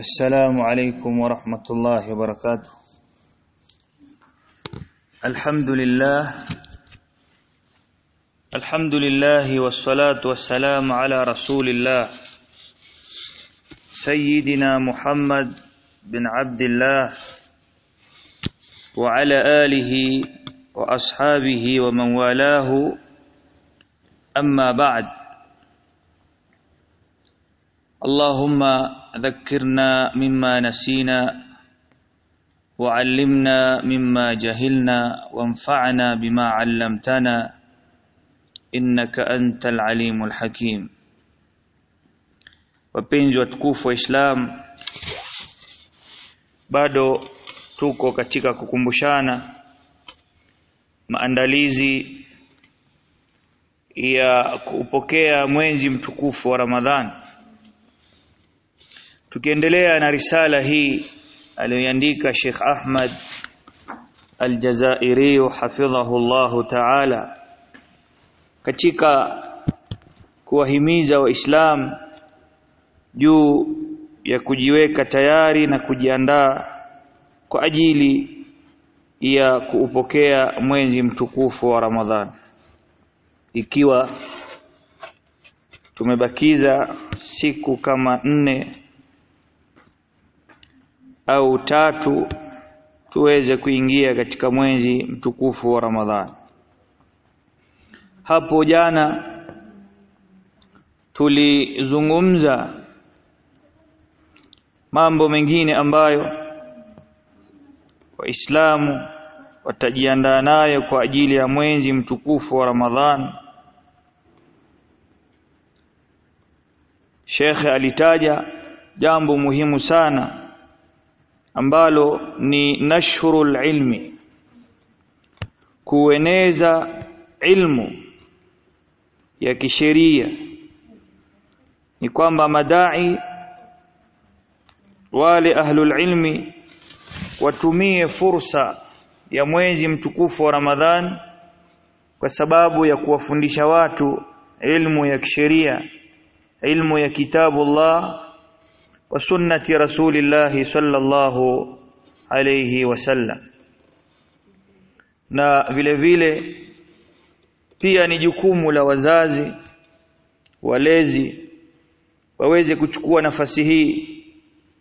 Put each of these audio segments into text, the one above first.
السلام عليكم ورحمة الله وبركاته. الحمد لله. الحمد لله والصلاة والسلام على رسول الله. سيدنا محمد بن عبد الله وعلى آله وأصحابه ومن والاه. أما بعد. اللهم ذكرنا مما نسينا وعلمنا مما جهلنا وانفعنا بما علمتنا إنك أنت العليم الحكيم wapenzi watukufu wa Islam bado tuko katika kukumbushana maandalizi ya kupokea mwezi mtukufu wa Ramadhani tukiendelea na risala hii aliyoandika Sheikh Ahmad Al-Jazairi hafidhahu Allah Ta'ala katika kuwahimiza waislamu juu ya kujiweka tayari na kujiandaa kwa ajili ya kuupokea mwezi mtukufu wa Ramadhani ikiwa tumebakiza siku kama nne au tatu tuweze kuingia katika mwezi mtukufu wa Ramadhani hapo jana tulizungumza mambo mengine ambayo waislamu watajiandaa nayo kwa ajili ya mwezi mtukufu wa Ramadhani Shekhe alitaja jambo muhimu sana ambalo ni nashrul ilmi kueneza ilmu ya kisheria. Ni kwamba madai wale ahlul ilmi watumie fursa ya mwezi mtukufu wa Ramadhan kwa sababu ya kuwafundisha watu ilmu ya kisheria ilmu ya kitabullah رسول الله صلى الله عليه wasallam na vile vile pia ni jukumu la wazazi walezi waweze kuchukua nafasi hii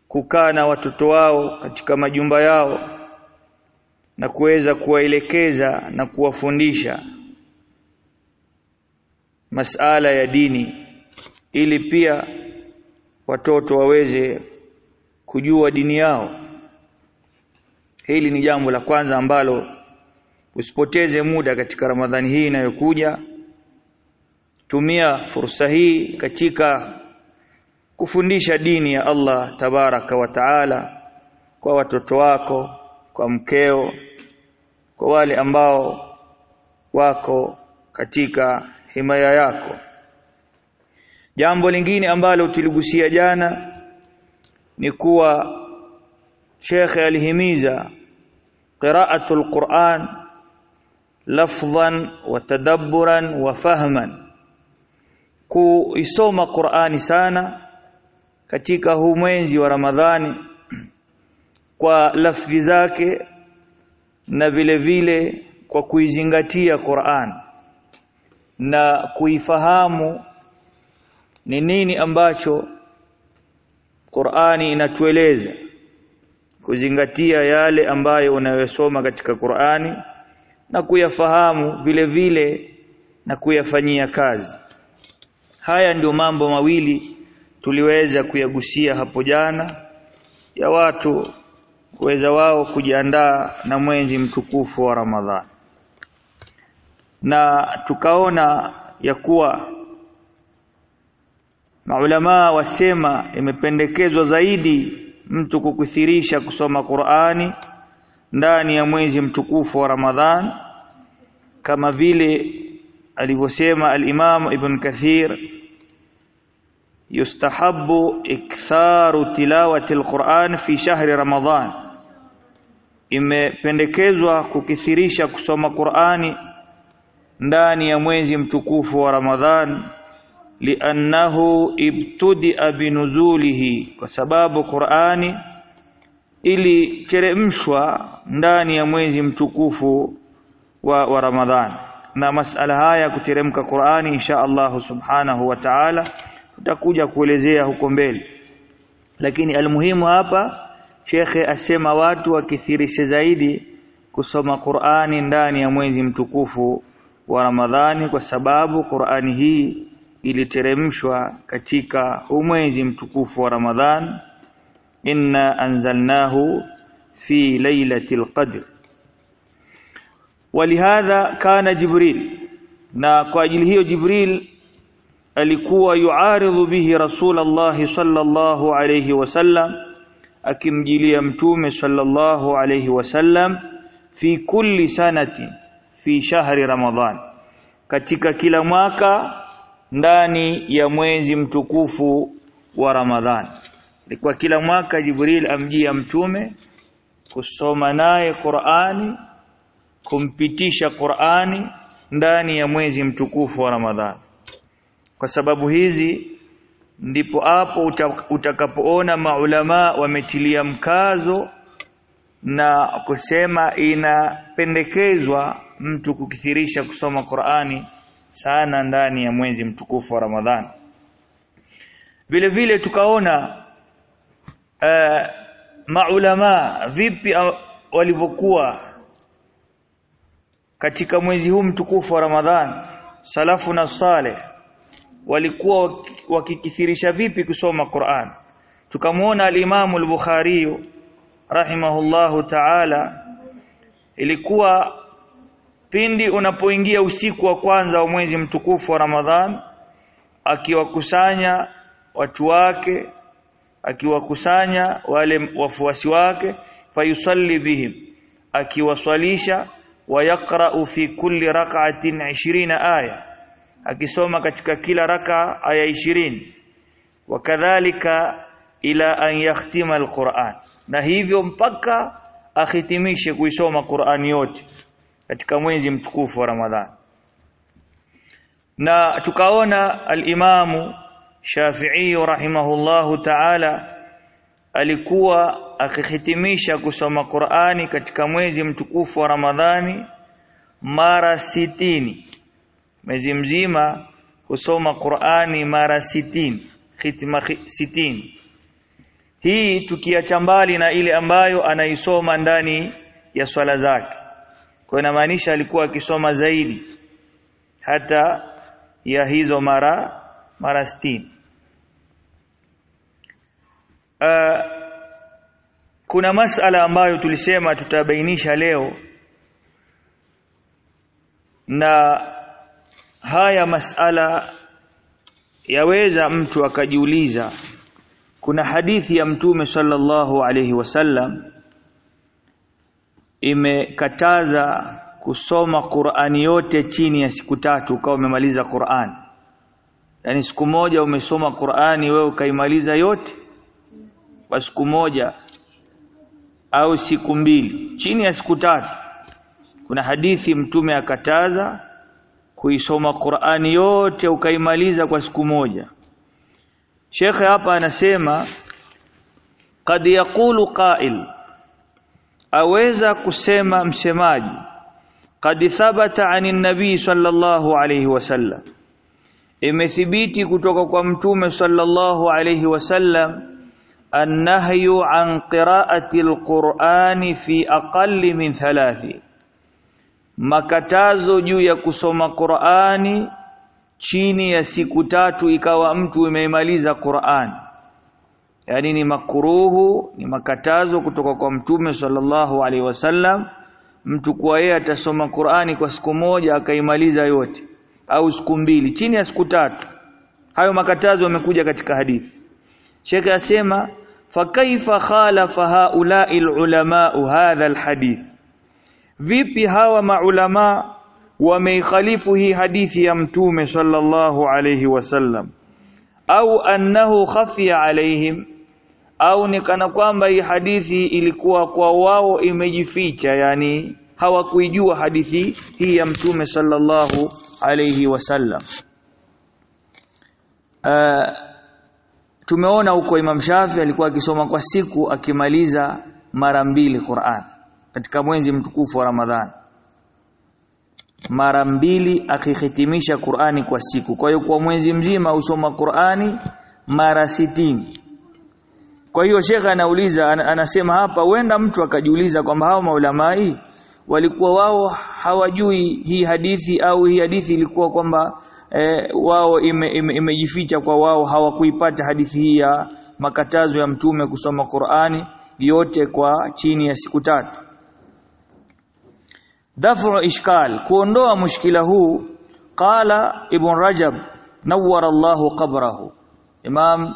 kukaa na watoto wao katika majumba yao na kuweza kuwaelekeza na kuwafundisha masala ya dini ili pia watoto waweze kujua dini yao. Hili ni jambo la kwanza ambalo usipoteze muda katika Ramadhani hii inayokuja. Tumia fursa hii katika kufundisha dini ya Allah tabaraka wa taala kwa watoto wako kwa mkeo kwa wale ambao wako katika himaya yako jambo lingine ambalo tuligusia jana ni kuwa Sheikh alihimiza qira'atul Qur'an lafdhan wa tadabburan wa fahman kuisoma Qur'ani sana katika huu mwezi wa Ramadhani kwa lafzi zake na vile vile kwa kuizingatia Qur'an na kuifahamu ni nini ambacho Qur'ani inatueleza kuzingatia yale ambayo unayosoma katika Qur'ani na kuyafahamu vile vile na kuyafanyia kazi? Haya ndio mambo mawili tuliweza kuyagusia hapo jana ya watu kuweza wao kujiandaa na mwezi mtukufu wa Ramadhani. Na tukaona ya kuwa maulama wasema imependekezwa zaidi mtu kukithirisha kusoma Qur'ani ndani ya mwezi mtukufu wa Ramadhan kama vile alivyosema al-Imam Ibn Kathir yustahabbu iktharu tilawati al-Qur'an fi shahri Ramadhan. Imependekezwa kukithirisha kusoma Qur'ani ndani ya mwezi mtukufu wa Ramadhan liannahu ibtudia binuzulihi kwa sababu Qur'ani iliteremshwa ndani ya mwezi mtukufu wa, wa Ramadhan na masala haya kuteremka Qur'ani insha Allah subhanahu wa ta'ala tutakuja kuelezea huko mbele. Lakini almuhimu hapa shekhe asema watu wakithirishe zaidi kusoma Qur'ani ndani ya mwezi mtukufu wa Ramadhani kwa sababu Qur'ani hii iliteremshwa katika huu mwezi mtukufu wa Ramadhan inna anzalnahu fi lailatul qadr. Walihadha kana jibril na kwa ajili hiyo jibril alikuwa yuaridhu bihi rasulullah sallallahu alayhi wasallam akimjilia mtume sallallahu alayhi wasallam fi kulli sanati fi shahri ramadhan. Katika kila mwaka ndani ya mwezi mtukufu wa Ramadhani kwa kila mwaka jibril amjia mtume kusoma naye qurani kumpitisha qurani ndani ya mwezi mtukufu wa Ramadhani kwa sababu hizi ndipo hapo utakapoona maulama wametilia mkazo na kusema inapendekezwa mtu kukithirisha kusoma Qur'ani sana ndani ya mwezi mtukufu wa Ramadhani. Vile vile tukaona uh, maulama vipi walivyokuwa katika mwezi huu mtukufu wa Ramadhani, salafu na saleh walikuwa wakikithirisha vipi kusoma Qur'an. Tukamwona al-Imam al-Bukhari rahimahullahu ta'ala ilikuwa pindi unapoingia usiku wa kwanza wa mwezi mtukufu wa Ramadhan akiwakusanya watu wake akiwakusanya wale wafuasi wake fayusalli bihim akiwaswalisha wayaqra'u fi kulli rak'atin 20 aya akisoma katika kila raka aya 20 wakadhalika ila an yakhtima alquran. Na hivyo mpaka ahitimishe kuisoma Qur'ani yote katika mwezi mtukufu wa Ramadhani. Na tukaona al-Imamu Shafi'i rahimahullahu ta'ala alikuwa akihitimisha kusoma Qur'ani katika mwezi mtukufu wa Ramadhani mara sitini. Mwezi mzima kusoma Qur'ani mara sitini khitma sitini. Hii tukiacha mbali na ile ambayo anaisoma ndani ya swala zake kwa inamaanisha alikuwa akisoma zaidi hata ya hizo mara mara sitini. Uh, kuna masala ambayo tulisema tutabainisha leo na haya masala yaweza mtu akajiuliza. Kuna hadithi ya mtume sallallahu alayhi wasallam imekataza kusoma Qur'ani yote chini ya siku tatu ukawa umemaliza Qur'an. Yaani siku moja umesoma Qur'ani wewe ukaimaliza yote kwa siku moja au siku mbili chini ya siku tatu. Kuna hadithi mtume akataza kuisoma Qur'ani yote ukaimaliza kwa siku moja. Shekhe hapa anasema kad yaqulu qa'il aweza kusema msemaji qad thabata anin nabii sallallahu alayhi wasallam imethibiti kutoka kwa mtume sallallahu alayhi wasallam annahyu an qira'ati alqur'ani fi aqalli min thalathi. Makatazo juu ya kusoma Qur'ani chini ya siku tatu ikawa mtu imeimaliza Qur'an yani ni makuruhu ni makatazo kutoka kwa mtume sallallahu alaihi wasallam. Mtu kwa yeye atasoma Qur'ani kwa siku moja akaimaliza yote au siku mbili chini ya siku tatu. Hayo makatazo yamekuja katika hadithi. Sheikh asema fakaifa khalafa haula'i ulama hadha alhadith vipi hawa maulama wameikhalifu hii hadithi ya mtume sallallahu alayhi wasallam? Au annahu khafiya alaihim au ni kana kwamba hii hadithi ilikuwa kwa wao imejificha yani hawakuijua hadithi hii ya mtume sallallahu alayhi wasallam. Uh, tumeona huko Imam Shafi alikuwa akisoma kwa siku akimaliza mara mbili Qur'an katika mwezi mtukufu wa Ramadhani. Mara mbili akihitimisha Qur'ani kwa siku. Kwa hiyo kwa mwezi mzima usoma Qur'ani mara sitini kwa hiyo shekhe anauliza anasema hapa huenda mtu akajiuliza kwamba hao maulamai walikuwa wao hawajui hii hadithi au hii hadithi ilikuwa kwamba e, wao imejificha ime, ime kwa wao hawakuipata hadithi hii ya makatazo ya mtume kusoma Qur'ani yote kwa chini ya siku tatu. Dafu ishkal kuondoa mushkila huu qala ibn rajab nawwara Allahu qabrahu. Imam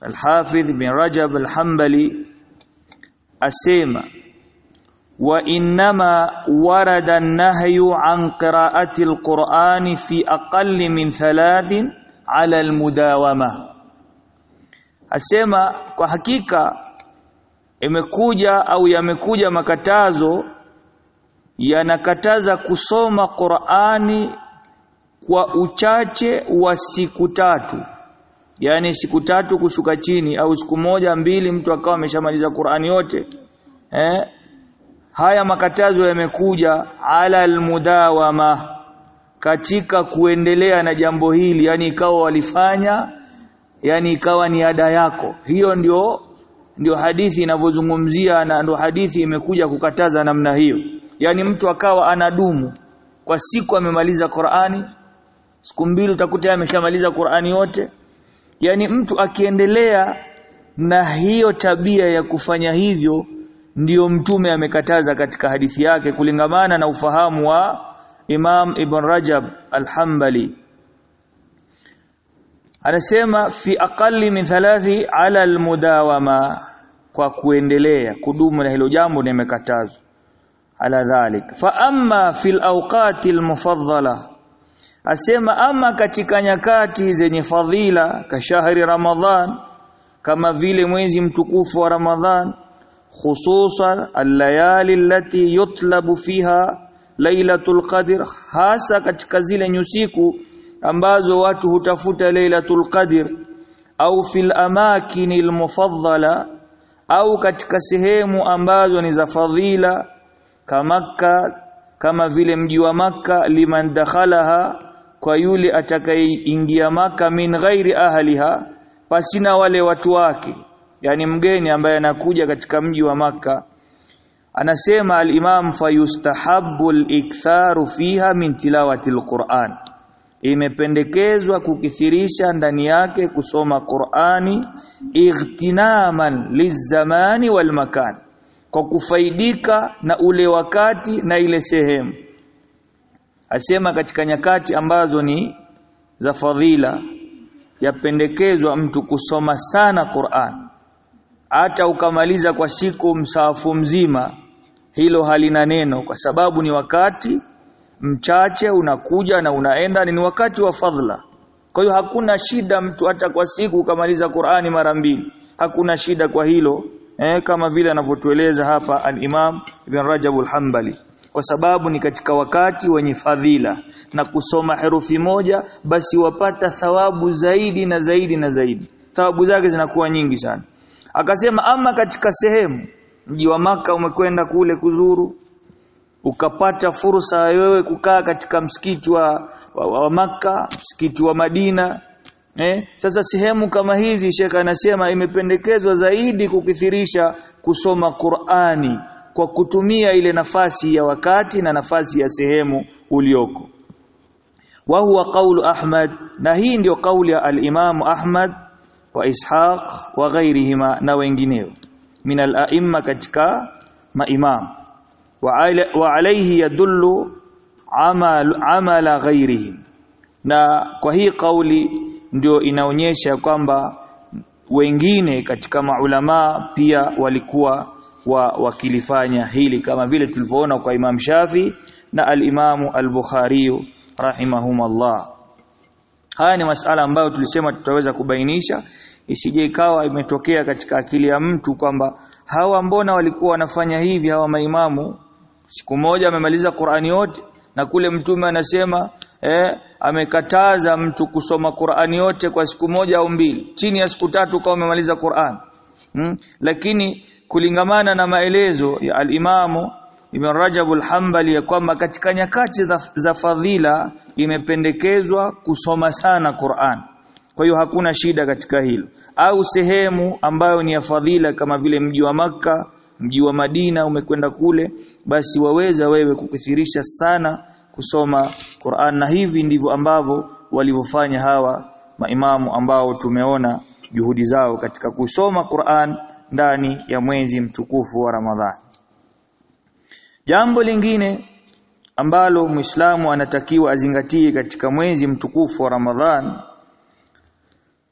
Al-Hafidh bin Rajab Al-Hanbali asema wa innama warada an-nahyu an qira'ati al-Qur'an fi aqalli min thalathin ala al-mudawama. Asema kwa hakika imekuja au yamekuja makatazo yanakataza kusoma Qur'ani kwa uchache wa siku tatu yani siku tatu kushuka chini au siku moja mbili mtu akawa ameshamaliza Qur'ani yote. Eh? Haya makatazo yamekuja ala almudawama katika kuendelea na jambo hili yani ikawa walifanya yani ikawa ni ada yako. Hiyo ndio ndio hadithi inavyozungumzia na ndio hadithi imekuja kukataza namna hiyo. Yani mtu akawa anadumu. Kwa siku amemaliza Qur'ani siku mbili utakuta ameshamaliza Qur'ani yote yani mtu akiendelea na hiyo tabia ya kufanya hivyo ndiyo mtume amekataza katika hadithi yake kulingamana na ufahamu wa Imam Ibn Rajab Al-Hanbali anasema fi aqalli min thalathi ala almudawama kwa kuendelea kudumu na hilo jambo nimekatazwa. Ala dhalik. Fa amma fil awqati almufaddala asema ama katika nyakati zenye fadhila kashahri ramadhan kama vile mwezi mtukufu wa ramadhan khususan allayali allati yutlabu fiha lailatul qadr hasa katika zile nyusiku ambazo watu hutafuta lailatul qadr au fil amakinil mufaddala au katika sehemu ambazo ni za fadhila kamaka kama vile mji wa Makka liman dakhalaha kwa yule atakayeingia maka min ghairi ahliha pasina wale watu wake yani mgeni ambaye anakuja katika mji wa maka anasema al-Imam fayustahabbu al-iktharu fiha min tilawati al-Qur'an. Imependekezwa kukithirisha ndani yake kusoma Qur'ani ightinaman lizamani wal makan kwa kufaidika na ule wakati na ile sehemu asema katika nyakati ambazo ni za fadhila yapendekezwa mtu kusoma sana Qur'an. Hata ukamaliza kwa siku msaafu mzima hilo halina neno kwa sababu ni wakati mchache unakuja na unaenda ni wakati wa fadhila. Kwa hiyo hakuna shida mtu hata kwa siku ukamaliza Qur'ani mara mbili. Hakuna shida kwa hilo eh, kama vile anavyotueleza hapa al-Imam Ibn Rajab al-Hanbali kwa sababu ni katika wakati wenye fadhila. Na kusoma herufi moja basi wapata thawabu zaidi na zaidi na zaidi. Thawabu zake zinakuwa nyingi sana. Akasema ama katika sehemu mji wa maka umekwenda kule kuzuru ukapata fursa wewe kukaa katika msikiti wa, wa, wa maka msikiti wa Madina eh? Sasa sehemu kama hizi Sheikh anasema imependekezwa zaidi kukithirisha kusoma Qur'ani kwa kutumia ile nafasi ya wakati na nafasi ya sehemu ulioko. Wa huwa qawlu Ahmad na hii ndio kauli ya al-Imam Ahmad wa Ishaq wa ghairihima na wengineo. Min al-a'imma katika maimam. Wa alayhi yadullu amal amala ghairihim. Na kwa hii kauli ndio inaonyesha kwamba wengine katika maulama pia walikuwa wa wakilifanya hili kama vile tulivyoona kwa Imam Shafi na al-Imamu al-Bukhari rahimahumullah. Haya ni masala ambayo tulisema tutaweza kubainisha isije ikawa imetokea katika akili ya mtu kwamba hawa mbona walikuwa wanafanya hivi hawa maimamu? Siku moja amemaliza Qur'ani yote na kule mtume anasema eh, amekataza mtu kusoma Qur'ani yote kwa siku moja au mbili. Chini ya siku tatu kama umemaliza Qur'an. Hmm? lakini kulingamana na maelezo ya al-Imamu Ibn Rajab al-Hanbali ya kwamba katika nyakati za, za fadhila imependekezwa kusoma sana Qur'an. Kwa hiyo hakuna shida katika hilo. Au sehemu ambayo ni ya fadhila kama vile mji wa Makka mji wa Madina umekwenda kule basi waweza wewe kukithirisha sana kusoma Qur'an. Na hivi ndivyo ambavyo walivyofanya hawa maimamu ambao tumeona juhudi zao katika kusoma Qur'an ndani ya mwezi mtukufu wa Ramadhani. Jambo lingine ambalo Muislamu anatakiwa azingatie katika mwezi mtukufu wa Ramadhan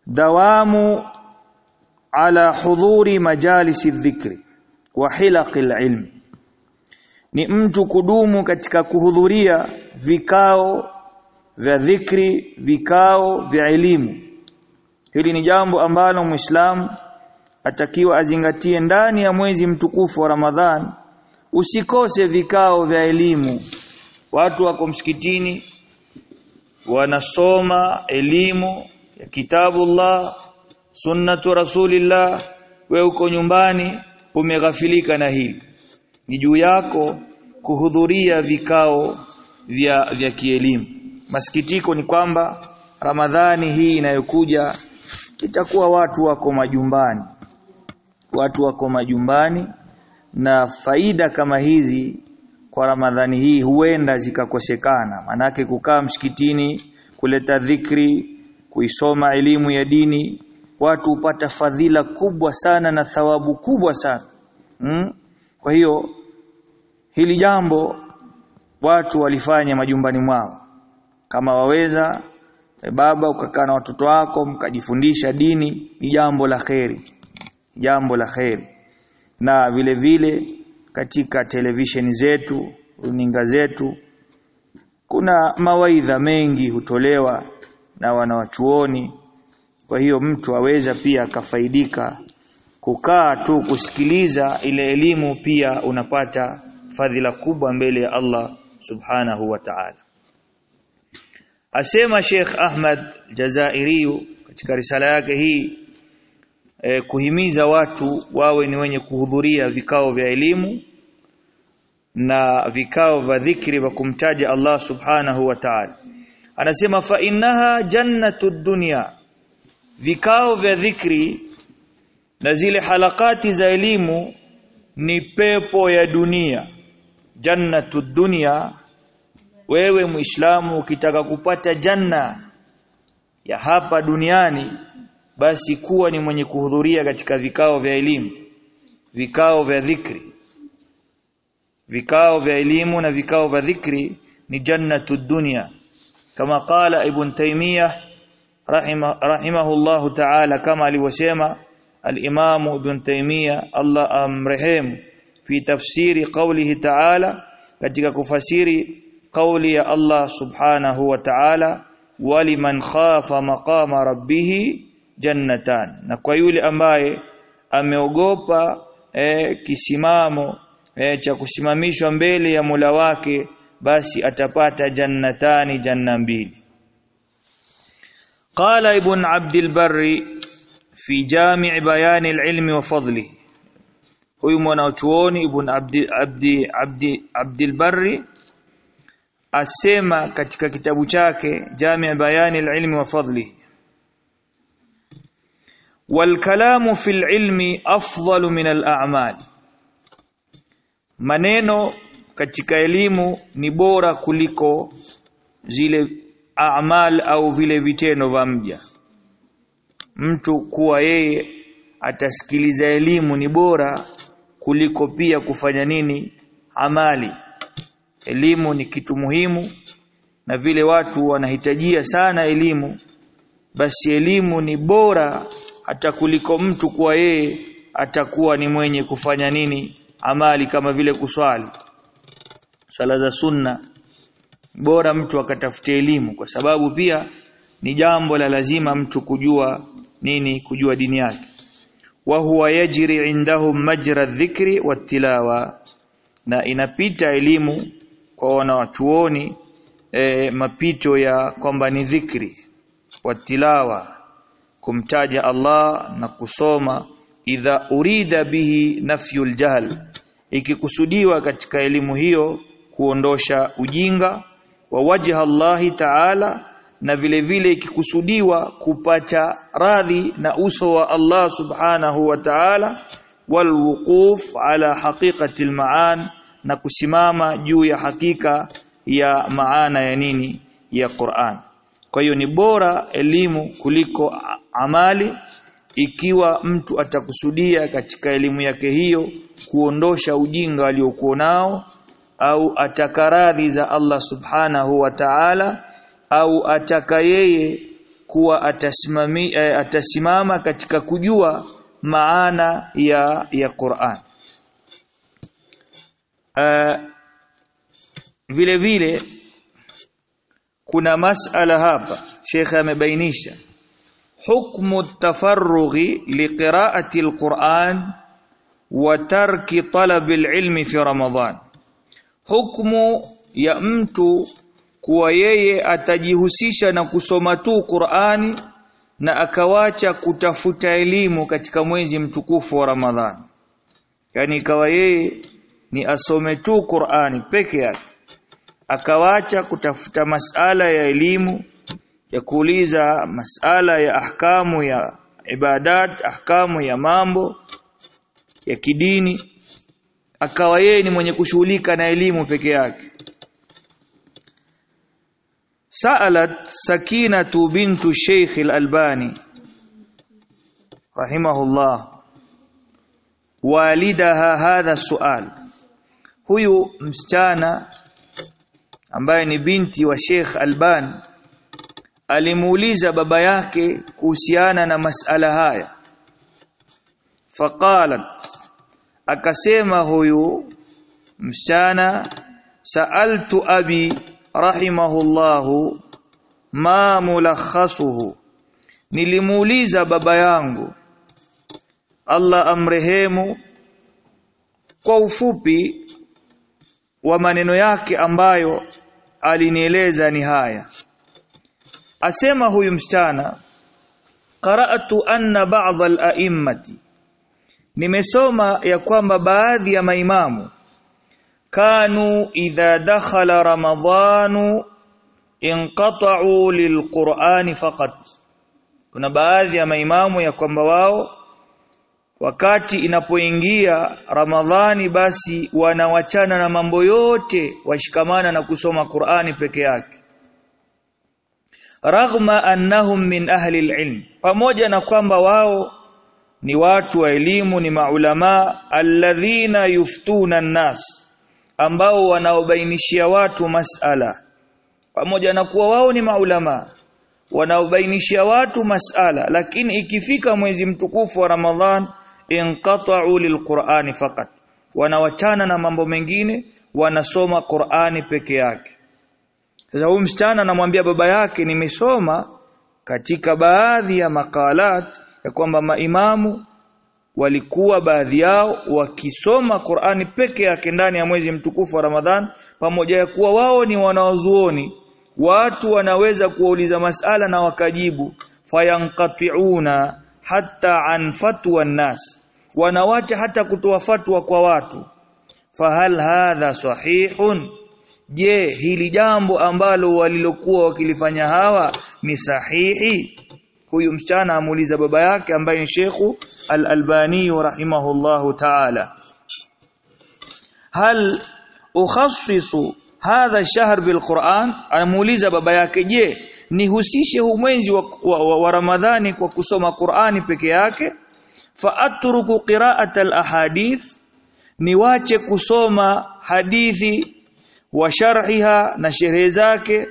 dawamu ala hudhuri majalisi dhikri wa hilaqil ilm. Ni mtu kudumu katika kuhudhuria vikao vya dhikri vikao vya elimu. Hili ni jambo ambalo muislamu atakiwa azingatie ndani ya mwezi mtukufu wa Ramadhan. Usikose vikao vya elimu. Watu wako msikitini wanasoma elimu ya kitabullah sunnatu rasulillah. We uko nyumbani umeghafilika na hili ni juu yako kuhudhuria vikao vya vya kielimu. Masikitiko ni kwamba ramadhani hii inayokuja itakuwa watu wako majumbani watu wako majumbani na faida kama hizi kwa Ramadhani hii huenda zikakosekana. Manake kukaa msikitini kuleta dhikri kuisoma elimu ya dini watu hupata fadhila kubwa sana na thawabu kubwa sana. Hmm? kwa hiyo hili jambo watu walifanya majumbani mwao. Kama waweza e baba ukakaa na watoto wako mkajifundisha dini ni jambo la kheri jambo la kheri na vile vile katika televisheni zetu runinga zetu kuna mawaidha mengi hutolewa na wanawachuoni. Kwa hiyo mtu aweza pia akafaidika kukaa tu kusikiliza ile elimu pia unapata fadhila kubwa mbele ya Allah subhanahu wa ta'ala. Asema Sheikh Ahmad Jazairi katika risala yake hii eh, kuhimiza watu wawe ni wenye kuhudhuria vikao vya elimu na vikao vya dhikri vya kumtaja Allah subhanahu wa ta'ala. Anasema fa innaha jannatu dunya. Vikao vya dhikri na zile halakati za elimu ni pepo ya dunia. Jannatu dunya wewe muislamu ukitaka kupata janna ya hapa duniani basi kuwa ni mwenye kuhudhuria katika vikao vya elimu vikao vya dhikri. Vikao vya elimu na vikao vya dhikri ni jannatu dunya. Kama qala ibn taymiyah rahima rahimahullahu ta'ala kama alivyosema al-imam ibn taymiyah Allah amrehemu fi tafsiri qawlihi ta'ala katika kufasiri qawli ya Allah subhanahu wa ta'ala waliman khafa maqama rabbih jannatan. Na kwa yule ambaye ameogopa eh, kisimamo eh, cha kusimamishwa mbele ya Mola wake basi atapata jannatani janna mbili. Qala ibn abd al-barri fi jami' bayan al-ilmi wa fadli. Huyu mwanachuoni ibn abd abd abd abd al-barri asema katika kitabu chake jami' bayan al-ilmi wa fadli والكلام في العلم أفضل من الأعمال maneno katika elimu ni bora kuliko zile amal au vile vitendo vya mja mtu kuwa yeye atasikiliza elimu ni bora kuliko pia kufanya nini amali elimu ni kitu muhimu na vile watu wanahitajia sana elimu basi elimu ni bora hata kuliko mtu kuwa yeye atakuwa ni mwenye kufanya nini amali kama vile kuswali. Sala za sunna bora mtu akatafute elimu kwa sababu pia ni jambo la lazima mtu kujua nini kujua dini yake. Wa huwa yajri indahum majra dhikri watilawa na inapita elimu kwa wanawachuoni e, mapito ya kwamba ni dhikri wa tilawa kumtaja Allah na kusoma idha urida bihi nafyul jahl ikikusudiwa katika elimu hiyo kuondosha ujinga wa wajha Allahi ta'ala na vile vile ikikusudiwa kupata radhi na uso wa Allah subhanahu wa ta'ala wal wuquf ala haqiqati al na kusimama juu ya hakika ya maana ya nini? Ya Qur'an. Kwa hiyo ni bora elimu kuliko amali ikiwa mtu atakusudia katika elimu yake hiyo kuondosha ujinga aliokuwa nao au atakaradhi za Allah subhanahu wa ta'ala au ataka yeye kuwa atasimami, eh, atasimama katika kujua maana ya ya Qur'an. Uh, vile vile kuna masala hapa Sheikh amebainisha hukmu التفرغ liqira'ati القران وترك طلب العلم في رمضان حكم ya mtu kuwa yeye atajihusisha na kusoma tu Qur'ani na akawacha kutafuta elimu katika mwezi mtukufu wa Ramadhani yani ikawa yeye ni asome tu Qur'ani peke yake. Akawacha kutafuta masala ya elimu ya kuuliza masala ya ahkamu ya ibadat ahkamu ya mambo ya kidini. Akawa yeye ni mwenye kushughulika na elimu peke yake. Saalat sakinatu bintu sheikh al-albani rahimahullah walidaha hadha sual. Huyu msichana ambaye ni binti wa Sheikh albani alimuuliza baba yake kuhusiana na masala haya. Faqalat akasema huyu msichana sa'altu abi rahimahullahu ma mulakhasuhu nilimuuliza baba yangu Allah amrehemu kwa ufupi wa maneno yake ambayo alinieleza ni haya asema huyu msichana qara'tu anna ba'd al-a'immati. Nimesoma ya kwamba baadhi ya maimamu kanu idha dakhala ramadhanu inqata'u lilqur'ani faqat. Kuna baadhi ya maimamu ya kwamba wao wakati inapoingia ramadhani basi wanawachana na mambo yote washikamana na kusoma Qur'ani peke yake raghma annahum min ahli alilm pamoja na kwamba wao ni watu wa elimu ni maulama alladhina yuftuna nnas ambao wanaobainishia watu masala pamoja na kuwa wao ni maulama wanaobainishia watu masala. Lakini ikifika mwezi mtukufu wa Ramadhan inqata'u lilqur'ani faqat wanawachana na mambo mengine wanasoma Qur'ani peke yake sasa huyu msichana anamwambia baba yake nimesoma katika baadhi ya makalat ya kwamba maimamu walikuwa baadhi yao wakisoma Qur'ani peke yake ndani ya mwezi mtukufu wa Ramadhan pamoja ya kuwa wao ni wanaozuoni watu wanaweza kuwauliza masala na wakajibu fayanqati'una hatta an fatwa nas wanawacha hata kutoa fatwa kwa watu. Fahal hadha sahihun je hili jambo ambalo walilokuwa wakilifanya hawa ni sahihi? Huyu msichana amuuliza baba yake ambaye ni Sheikhu Al-Albani rahimahullahu ta'ala. Hal ukhassisu hadha shahr bilquran? Anamuuliza baba yake je nihusishe huu mwezi wa, wa, wa, wa Ramadhani kwa kusoma Qur'ani peke yake? Fa atruku qira'at al-ahadith niwache kusoma hadithi wa sharhiha na sherehe zake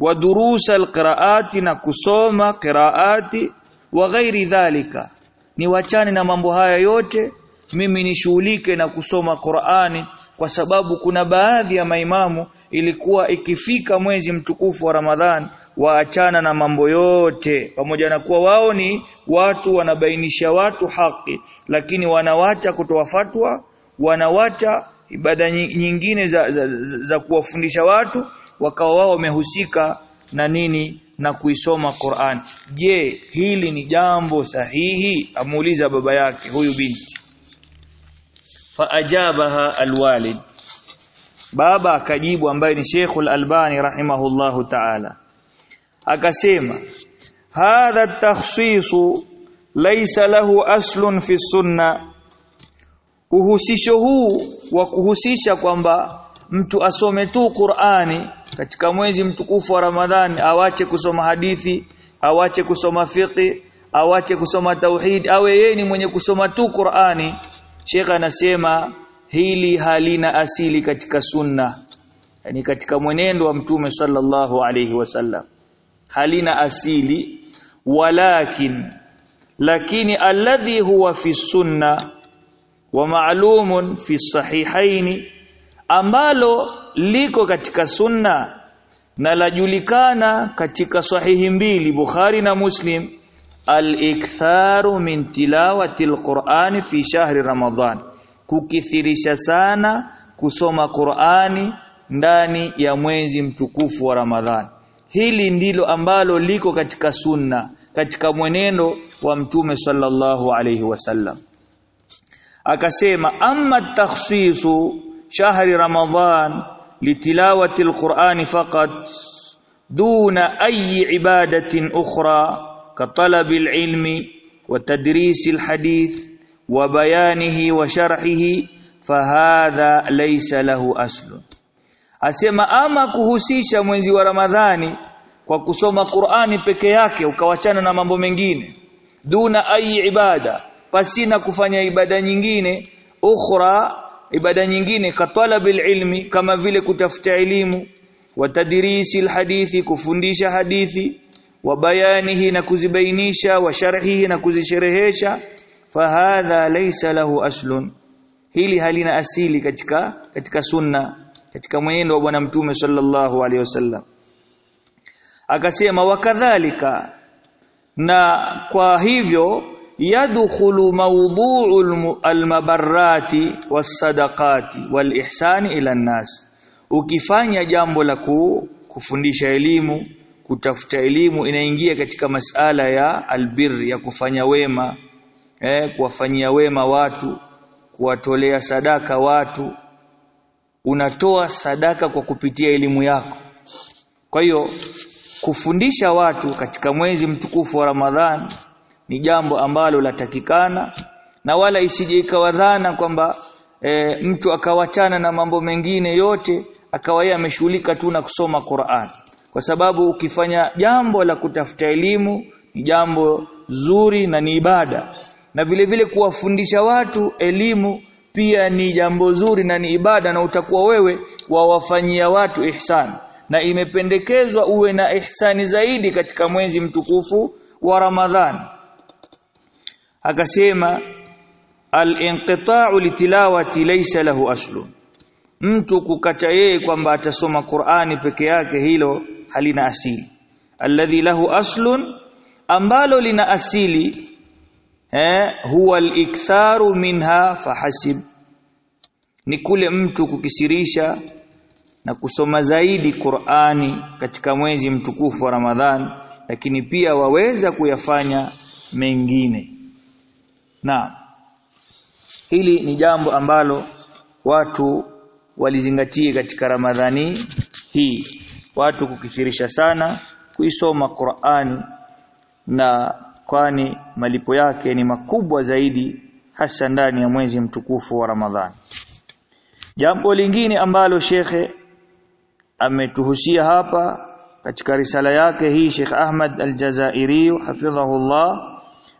wa durusa alqiraati na kusoma qiraati wa ghairi dhalika. Ni niwachane na mambo haya yote mimi nishughulike na kusoma Qur'ani kwa sababu kuna baadhi ya maimamu ilikuwa ikifika mwezi mtukufu wa Ramadhan waachana na mambo yote. Pamoja na kuwa wao ni watu wanabainisha watu haki lakini wanawacha kutoa fatwa wanawacha ibada nyingine za, za, za, za kuwafundisha watu wakawa wao wamehusika na nini na kuisoma Qur'an. Je hili ni jambo sahihi? Amuuliza baba yake huyu binti. Faajabaha alwalid. Baba akajibu ambaye ni Sheikh al-Albani rahimahullahu ta'ala. Akasema hadha at-takhsisu laysa lahu aslun fi sunna uhusisho huu wa kuhusisha kwamba mtu asome tu Qur'ani katika mwezi mtukufu wa Ramadhani awache kusoma hadithi awache kusoma fiqi awache kusoma tauhid awe yeye ni mwenye kusoma tu Qur'ani Sheikh anasema hili halina asili katika sunna. Yani katika mwenendo wa mtume sallallahu alayhi wasallam halina asili walakin lakini alladhi huwa fi sunna wa ma'lumun fi sahihaini ambalo liko katika sunna na lajulikana katika sahihi mbili Bukhari na Muslim. Al-iktharu min tilawati al-Qur'ani fi shahri Ramadhan kukithirisha sana kusoma Qur'ani ndani ya mwezi mtukufu wa Ramadhan hili ndilo ambalo liko katika sunna katika mwenendo wa mtume sallallahu alayhi wasallam akasema amma takhsisu shahri ramadhan litilawati alqur'ani faqat duna ayi ibadatin ukhra tadrisi alhadith wa bayanihi wa sharhihi fahadha laysa lahu aslun. Asema ama kuhusisha mwezi wa ramadhani kwa kusoma Qur'ani peke yake ukawachana na mambo mengine. Duna ayi ibada pasina kufanya ibada nyingine ukhra ibada nyingine katalabil ilmi kama vile kutafuta elimu wa tadrisi alhadithi kufundisha hadithi wa bayanihi na kuzibainisha wa sharhihi na kuzisherehesha fahadha laysa lahu aslun. Hili halina asili katika katika sunna katika mwenendo wa bwana mtume sallallahu alaihi wasallam. Akasema wakadhalika na kwa hivyo yadkhulu mawdhu'u almabarrati wasadaqati walihsani ila nnas ukifanya jambo la kufundisha elimu kutafuta elimu inaingia katika masala ya albir ya kufanya wema eh kuwafanyia wema watu kuwatolea sadaka watu. Unatoa sadaka kwa kupitia elimu yako. Kwa hiyo kufundisha watu katika mwezi mtukufu wa Ramadhan ni jambo ambalo latakikana na wala isije ikawa dhana kwamba e, mtu akawachana na mambo mengine yote akawa yeye ameshughulika tu na kusoma Qur'an. Kwa sababu ukifanya jambo la kutafuta elimu ni jambo zuri na ni ibada. Na vile vile kuwafundisha watu elimu pia ni jambo zuri na ni ibada na utakuwa wewe wawafanyia watu ihsan. Na imependekezwa uwe na ihsani zaidi katika mwezi mtukufu wa Ramadhan akasema al-inqita'u litilawati laysa lahu aslun. Mtu kukata yeye kwamba atasoma Qur'ani peke yake hilo halina asili. Alladhi lahu aslun ambalo lina asili eh huwa al-iktharu minha fahasib. Ni kule mtu kukisirisha na kusoma zaidi Qur'ani katika mwezi mtukufu wa Ramadhan lakini pia waweza kuyafanya mengine na hili ni jambo ambalo watu walizingatie katika Ramadhani hii. Watu kukithirisha sana kuisoma Qur'ani na kwani malipo yake ni makubwa zaidi hasa ndani ya mwezi mtukufu wa Ramadhani. Jambo lingine ambalo shekhe ametuhusia hapa katika risala yake hii Sheikh Ahmad Al-Jazairi hafidhahullah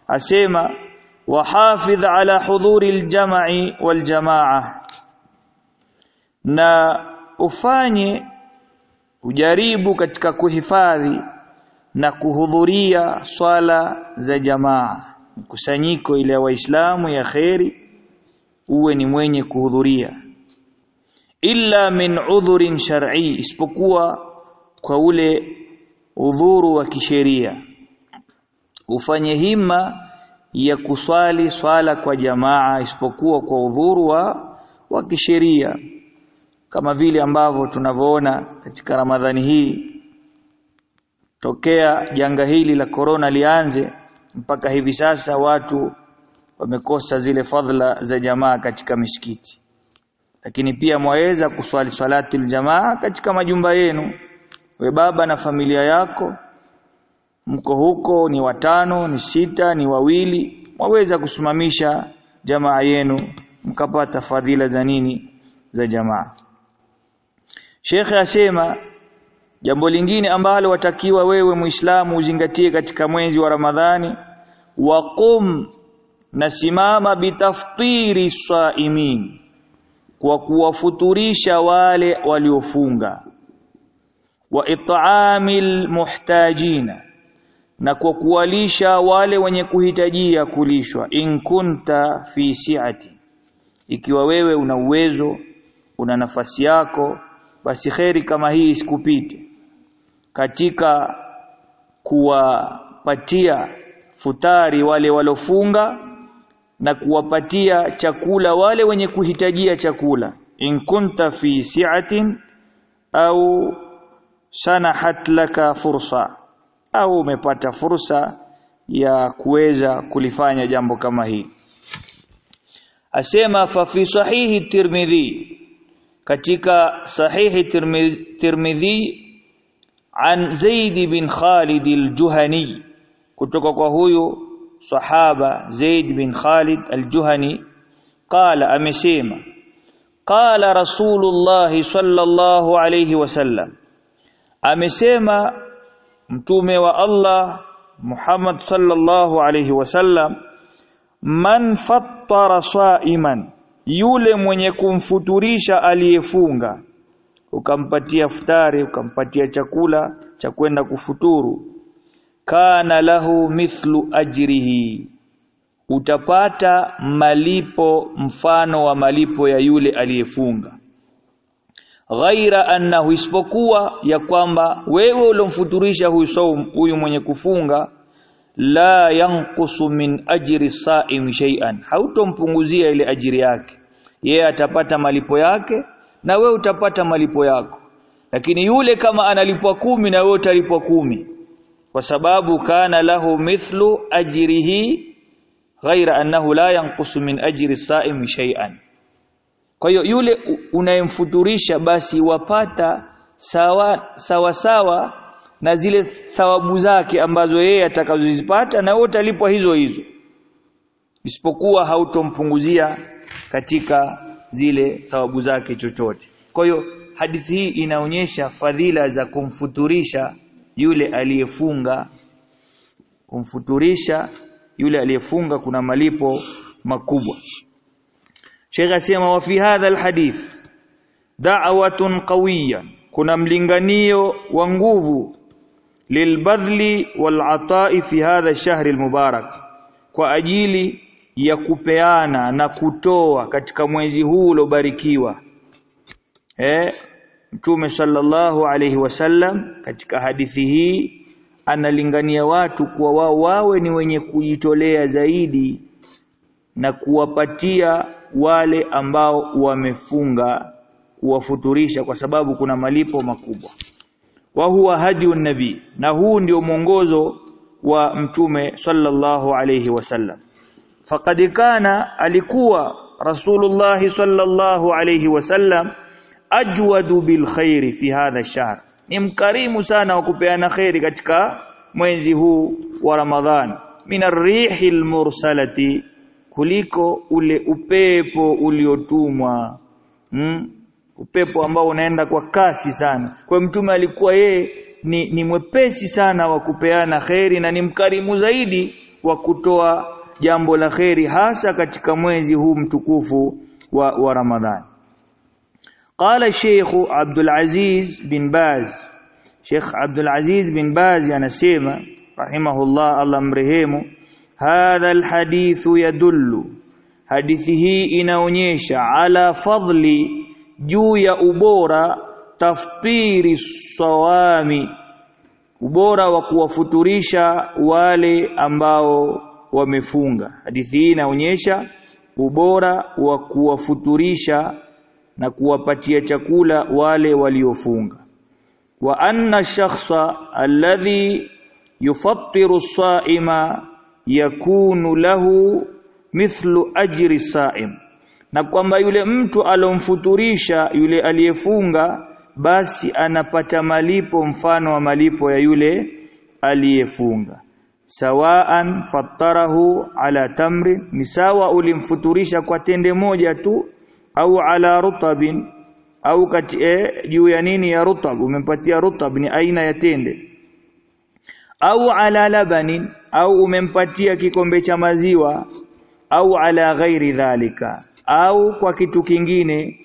asema wahafidh ala hudhuri al-jam'i na ufanye ujaribu katika kuhifadhi na kuhudhuria swala za jamaa. Mkusanyiko ile ya waislamu ya kheri uwe ni mwenye kuhudhuria. Illa min udhurin shar'i isipokuwa kwa ule udhuru wa kisheria. Ufanye hima ya kuswali swala kwa jamaa isipokuwa kwa udhuru wa wa kisheria. Kama vile ambavyo tunavyoona katika Ramadhani hii tokea janga hili la korona lianze mpaka hivi sasa watu wamekosa zile fadhila za jamaa katika misikiti. Lakini pia mwaweza kuswali salati jamaa katika majumba yenu. We baba na familia yako mko huko ni watano ni sita ni wawili. Waweza kusimamisha jamaa yenu mkapata fadhila za nini? Za jamaa. Sheikh asema jambo lingine ambalo watakiwa wewe Muislamu uzingatie katika mwezi wa Ramadhani waqum nasimama bitaftiri saimin kwa kuwafuturisha wale waliofunga. Wa it'amil muhtajina na kwa kuwalisha wale wenye kuhitajia kulishwa. In kunta fi si'ati ikiwa wewe una uwezo una nafasi yako basi kheri kama hii isikupite. Katika kuwapatia futari wale walofunga na kuwapatia chakula wale wenye kuhitajia chakula. In kunta fi si'atin au sanahat laka fursa au umepata fursa ya kuweza kulifanya jambo kama hii. Asema fa fi sahihi tirmidhi katika sahihi tirmidhi an zaid bin khalid al-juhani kutoka kwa huyu sahaba zaid bin khalid al-juhani qala amesema qala rasulullah sallallahu alayhi wasallam amesema mtume wa Allah Muhammad sallallahu alayhi wasallam man fattara saiman yule mwenye kumfuturisha aliyefunga. Ukampatia futari ukampatia chakula cha kwenda kufuturu. Kana lahu mithlu ajrihi. Utapata malipo mfano wa malipo ya yule aliyefunga ghaira annahu isipokuwa ya kwamba wewe ulomfuturisha huyu saum huyu mwenye kufunga la yanqusu min ajri saim shay'an hautompunguzia ile ajiri yake. Yeye atapata malipo yake na wewe utapata malipo yako. Lakini yule kama analipwa kumi na wewe utalipwa kumi. Kwa sababu kana lahu mithlu ajrihi ghaira annahu la yanqusu min ajri saim shay'an kwa hiyo yule unayemfuturisha basi wapata sawa sawa sawa na zile thawabu zake ambazo yeye atakazozipata na wewe utalipwa hizo hizo. Isipokuwa hautompunguzia katika zile thawabu zake chochote. Kwa hiyo hadithi hii inaonyesha fadhila za kumfuturisha yule aliyefunga. Kumfuturisha yule aliyefunga kuna malipo makubwa Sheikh asema wa fi hadha alhadith da'watun qawiyya kuna mlinganio wa nguvu lilbadhli wal'ata'i fi hadha ash-shahr al-mubarak kwa ajili ya kupeana na kutoa katika mwezi huu uliobarikiwa. Eh Mtume sallallahu alayhi wasallam katika hadithi hii analingania watu kuwa wao wawe ni wenye kujitolea zaidi na kuwapatia wale ambao wamefunga kuwafuturisha kwa sababu kuna malipo makubwa. Wa huwa hadiun nabii na huu ndio mwongozo wa mtume sallallahu alayhi wasallam faqad kana alikuwa rasulullah sallallahu alayhi wasallam ajwadu bil khairi fi hadha ash-shahr ni mkarimu sana wa kupeana khairi katika mwezi huu wa ramadhan. Min ar-rihil mursalati kuliko ule upepo uliotumwa hmm? upepo ambao unaenda kwa kasi sana kwa mtume alikuwa yeye ni, ni mwepesi sana wa kupeana kheri na ni mkarimu zaidi wa kutoa jambo la kheri hasa katika mwezi huu mtukufu wa, wa Ramadhani قال الشيخ عبد العزيز بن باز شيخ عبد العزيز بن باز anasema rahimahullah Allah mrehemu hadha alhadith yadullu. Hadithi hii inaonyesha ala fadli juu ya ubora taftiri sawami ubora wa kuwafuturisha wale ambao wamefunga. Hadithi hii inaonyesha ubora wa kuwafuturisha na kuwapatia chakula wale waliofunga. Wa anna shakhsa alladhi yufattiru as-sa'ima yakunu lahu mithlu ajri saim. Na kwamba yule mtu alomfuturisha yule aliyefunga basi anapata malipo mfano wa malipo ya yule aliyefunga. Sawaan fattarahu ala tamri ni sawa ulimfuturisha kwa tende moja tu au ala rutabin au kati eh, juu ya nini ya rutab umempatia rutab ni aina ya tende au ala labanin au umempatia kikombe cha maziwa au ala ghairi dhalika au kwa kitu kingine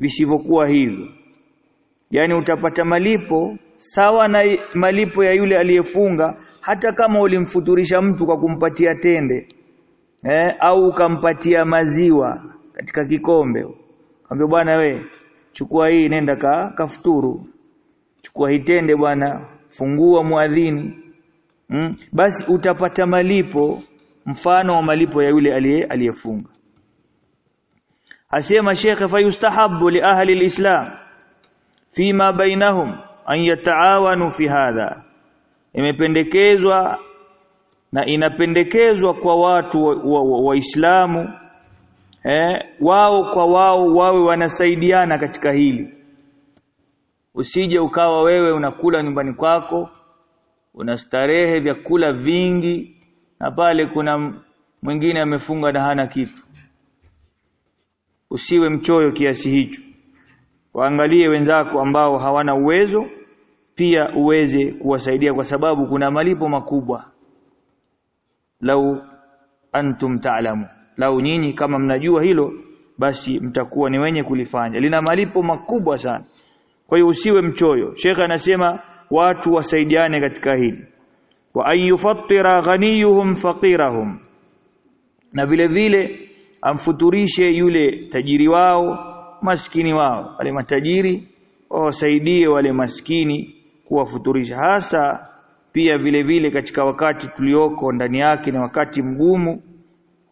visivyokuwa hivyo. Yani utapata malipo sawa na malipo ya yule aliyefunga hata kama ulimfuturisha mtu kwa kumpatia tende eh, au ukampatia maziwa katika kikombe. Kaambia bwana we chukua hii nenda ka kafuturu. Chukua hii tende bwana fungua muadhini mm, basi utapata malipo mfano wa malipo ya yule aliyefunga. Asema shekhe fayustahabu li ahli alislam fima bainahum an yataawanu fi hadha. Imependekezwa na inapendekezwa kwa watu waislamu wa, wa, wa eh, wao kwa wao wawe wanasaidiana katika hili. Usije ukawa wewe unakula nyumbani kwako unastarehe vyakula vingi na pale kuna mwingine amefunga na hana kitu. Usiwe mchoyo kiasi hicho. Waangalie wenzako ambao hawana uwezo pia uweze kuwasaidia kwa sababu kuna malipo makubwa. Lau antum taalamu lau nyinyi kama mnajua hilo basi mtakuwa ni wenye kulifanya. Lina malipo makubwa sana. Kwa hiyo usiwe mchoyo. Shekha anasema watu wasaidiane katika hili. Wa ayufattira ghaniyuhum faqirahum. Na vile vile amfuturishe yule tajiri wao maskini wao. Wale matajiri wawasaidie wale maskini kuwafuturisha. Hasa pia vile vile katika wakati tulioko ndani yake ni wakati mgumu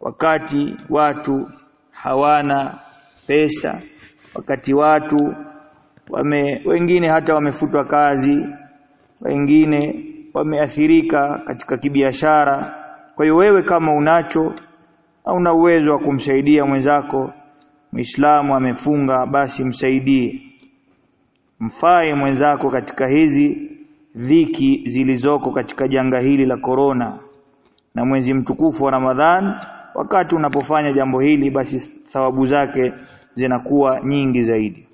wakati watu hawana pesa wakati watu wame wengine hata wamefutwa kazi wengine wameathirika katika kibiashara. Kwa hiyo wewe kama unacho au una uwezo wa kumsaidia mwenzako Muislamu amefunga basi msaidie. Mfae mwenzako katika hizi dhiki zilizoko katika janga hili la korona na mwezi mtukufu wa Ramadhan wakati unapofanya jambo hili basi thawabu zake zinakuwa nyingi zaidi.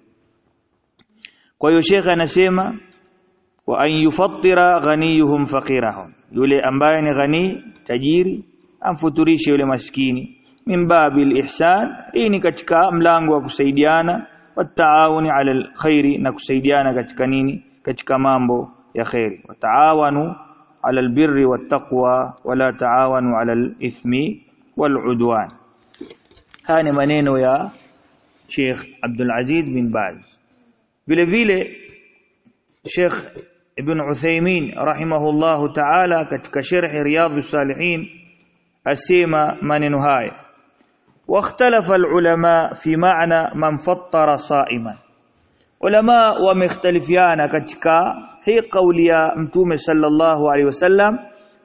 Kwa hiyo shekhe anasema wa an yufattira ghaniyuhum faqirahum. Yule ambaye ni ghani tajiri amfuturishe yule maskini. Min babil ihsan hii ni katika mlango wa kusaidiana wataawuni ala alkhairi na kusaidiana katika nini? Katika mambo ya khairi. Wataawanu ala albirri wattaqwa wala taawanu ala alithmi waludwan haya ni maneno ya Sheikh Abdul Aziz bin Baz. Vile vile Sheikh ابن عثيمين رحمه الله تعالى كتك شرح رياض الصالحين السيمة من نهاية. واختلف العلماء في معنى من فطر صائما. علماء ومختلفيان كتكا هي قولي امتوم صلى الله عليه وسلم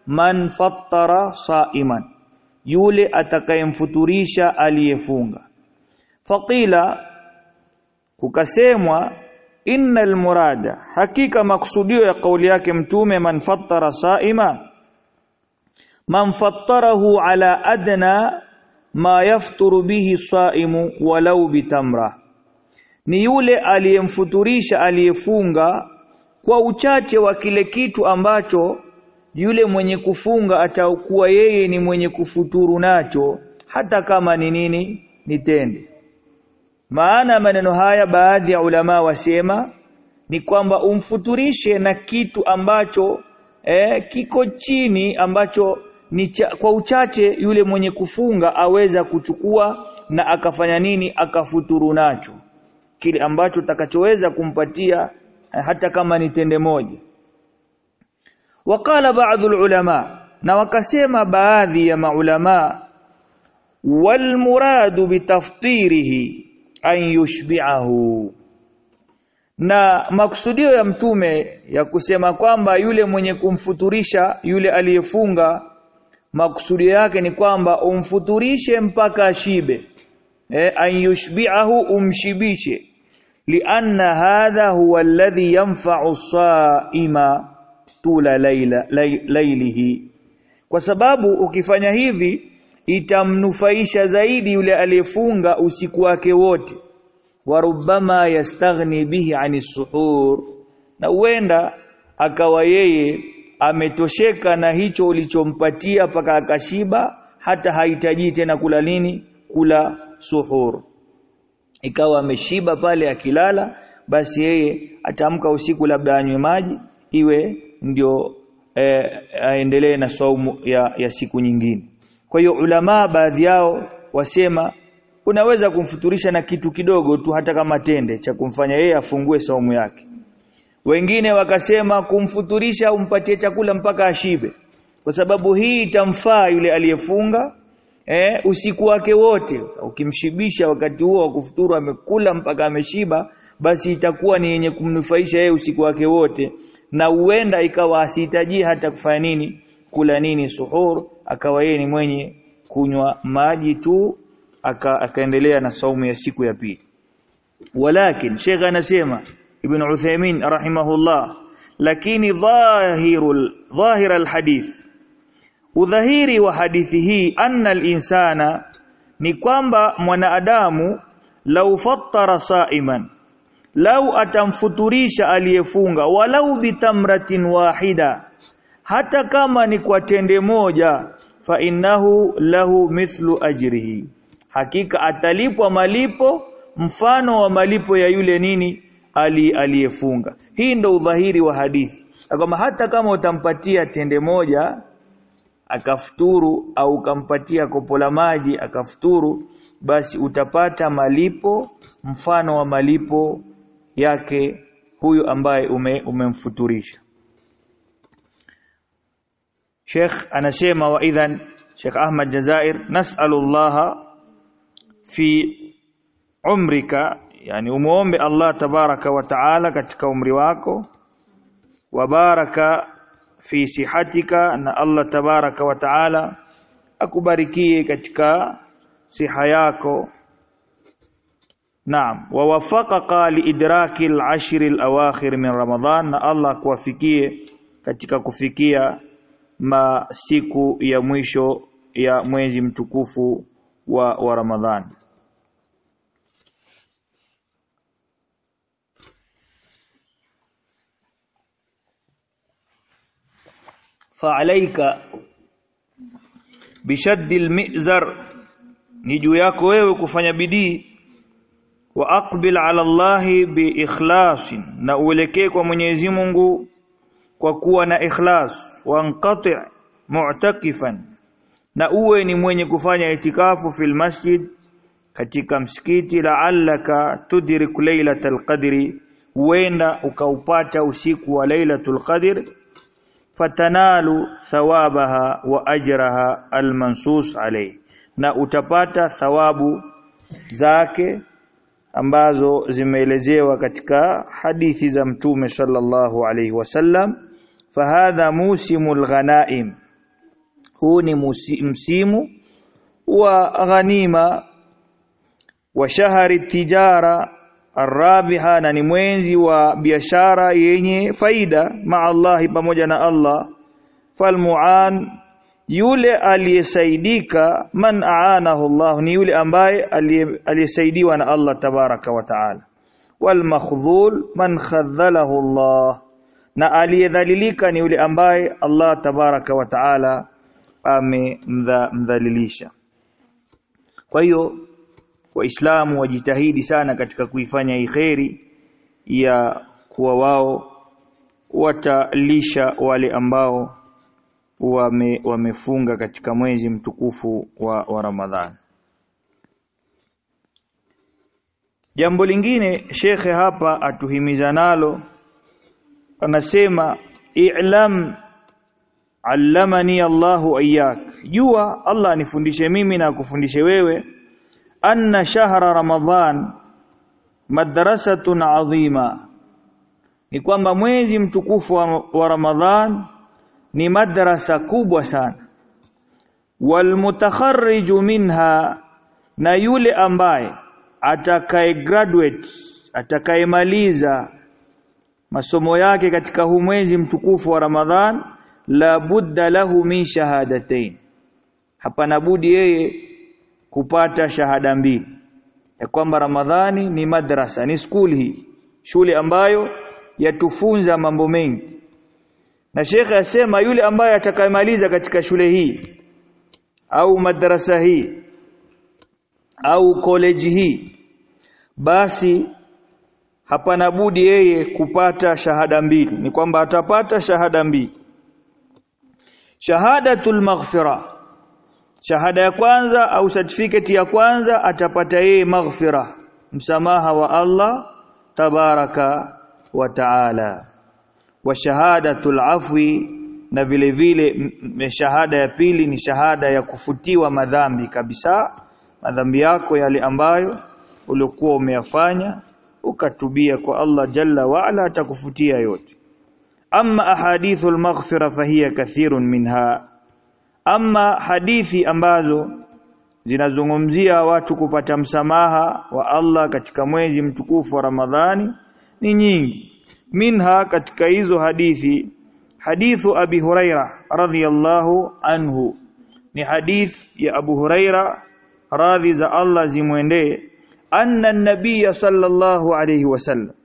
من فطر صائما. يولي أتقيم فطوريشا أليفونغ فقيل كسيموا innal murada hakika maksudio ya kauli yake mtume man fattara saima man fattarahu ala adna ma yafturu bihi saimu walau bitamra ni yule aliyemfuturisha aliyefunga kwa uchache wa kile kitu ambacho yule mwenye kufunga atakuwa yeye ni mwenye kufuturu nacho hata kama ni nini ni tende maana maneno haya baadhi ya ulama wasema ni kwamba umfuturishe na kitu ambacho eh, kiko chini ambacho ni cha, kwa uchache yule mwenye kufunga aweza kuchukua na akafanya nini akafuturu nacho. Kile ambacho takachoweza kumpatia eh, hata kama ni tende moja. Waqala baadhi ulama na wakasema baadhi ya maulama walmuradu bitaftirihi an yushbi'ahu. Na makusudio ya mtume ya kusema kwamba yule mwenye kumfuturisha yule aliyefunga makusudio yake ni kwamba umfuturishe mpaka ashibe. Eh, an yushbi'ahu umshibishe. Lianna hadha huwa alladhi yanfa'u saima tula laila laylihi. Kwa sababu ukifanya hivi itamnufaisha zaidi yule aliyefunga usiku wake wote. Warubama yastaghni bihi ani suhur na huenda akawa yeye ametosheka na hicho ulichompatia paka akashiba hata hahitaji tena kula nini? Kula suhur. Ikawa ameshiba pale akilala basi yeye atamka usiku labda anywe maji iwe ndio e, aendelee na saumu ya, ya siku nyingine kwa hiyo ulama baadhi yao wasema unaweza kumfuturisha na kitu kidogo tu hata kama tende cha kumfanya yeye afungue saumu yake. Wengine wakasema kumfuturisha umpatie chakula mpaka ashibe kwa sababu hii itamfaa yule aliyefunga eh, usiku wake wote. Ukimshibisha wakati huo wa kufuturu amekula mpaka ameshiba basi itakuwa ni yenye kumnufaisha yeye usiku wake wote na uenda ikawa asihitaji hata kufanya nini kula nini suhur akawa yeye ni mwenye kunywa maji tu aka, akaendelea na saumu ya siku ya pili. Walakin Sheikh anasema Ibn Uthaymeen rahimahullah lakini dhahirul dhahir alhadith. Udhahiri wa hadithi hii anna al-insana ni kwamba mwanadamu lau fattara saiman lau atamfuturisha aliyefunga walau bitamratin wahida hata kama ni kwa tende moja fa innahu lahu mithlu ajrihi. Hakika atalipwa malipo mfano wa malipo ya yule nini ali aliyefunga. Hii ndo udhahiri wa hadithi. Kama hata kama utampatia tende moja akafuturu au ukampatia kopo la maji akafuturu basi utapata malipo mfano wa malipo yake huyu ambaye ume, umemfuturisha شيخ أنا سيما وإذا شيخ أحمد جزائر نسأل الله في عمرك يعني أموم الله تبارك وتعالى كتك عمري وبارك في صحتك أن الله تبارك وتعالى أكبركي كتك صحياكو. نعم. ووفقك لإدراك العشر الأواخر من رمضان أن الله كوفكي كتك كفكي, masiku ya mwisho ya mwezi mtukufu wa, wa Ramadhan. Fa'alaika bishaddi al-mi'zar ni juu yako wewe kufanya bidii wa aqbil ala Allahi biikhlasin na uelekee kwa Mwenyezi Mungu kwa kuwa na ikhlas wa anqati mu'takifan na uwe ni mwenye kufanya itikafu fil masjid katika msikiti la'allaka tudrik lailatul qadri huenda ukaupata usiku wa lailatul qadr fatanalu thawabaha wa ajraha almansus alayhi na utapata thawabu zake ambazo zimeelezewa katika hadithi za mtume sallallahu alayhi wasallam fahadha musimul ghanaim. Huu ni msimu wa ghanima wa shahari tijara arabiha na ni mwenzi wa biashara yenye faida ma Allah pamoja na Allah. Falmuan yule aliyesaidika man aanahu Allah ni yule ambaye aliyesaidiwa na Allah tabaraka wa taala. Walmakhdhul man khadhalahu Allah na aliyedhalilika ni yule ambaye Allah tabaraka wa taala amemdhalilisha kwa hiyo waislamu wajitahidi sana katika kuifanya hii kheri ya kuwa wao watalisha wale ambao wame, wamefunga katika mwezi mtukufu wa, wa Ramadhani. Jambo lingine shekhe hapa atuhimiza nalo anasema i'lam allamani Allahu ayyak jua Allah anifundishe mimi na akufundishe wewe anna shahra ramadhan madrasatun adhima ni kwamba mwezi mtukufu wa, wa Ramadhan ni madrasa kubwa sana. Walmutakharriju minha na yule ambaye atakaye graduate atakayemaliza masomo yake katika huu mwezi mtukufu wa Ramadhan la budda lahu min shahadatain. Hapana budi yeye kupata shahada mbili. Ya kwamba Ramadhani ni madrasa ni skuli hii shule ambayo yatufunza mambo mengi. Na shekhe asema yule ambaye atakayemaliza katika shule hii au madrasa hii au koleji hii basi hapana budi yeye kupata shahada mbili. Ni kwamba atapata shahada mbili. Shahadatul maghfira. Shahada ya kwanza au certificate ya kwanza atapata yeye maghfira. Msamaha wa Allah tabaraka wa taala. Wa shahadatul afwi na vile vile shahada ya pili ni shahada ya kufutiwa madhambi kabisa. Madhambi yako yale ambayo uliokuwa umeyafanya ukatubia kwa Allah jalla wa ala atakufutia yote. Amma ahadithul maghfira fahiya kathirun minha. Amma hadithi ambazo zinazungumzia watu kupata msamaha wa Allah katika mwezi mtukufu wa Ramadhani ni nyingi. Minha katika hizo hadithi hadithu abi huraira radhiyallahu anhu. Ni hadith ya abu huraira radhi za Allah zimwendee anna nabiyya sallallahu alayhi wasallam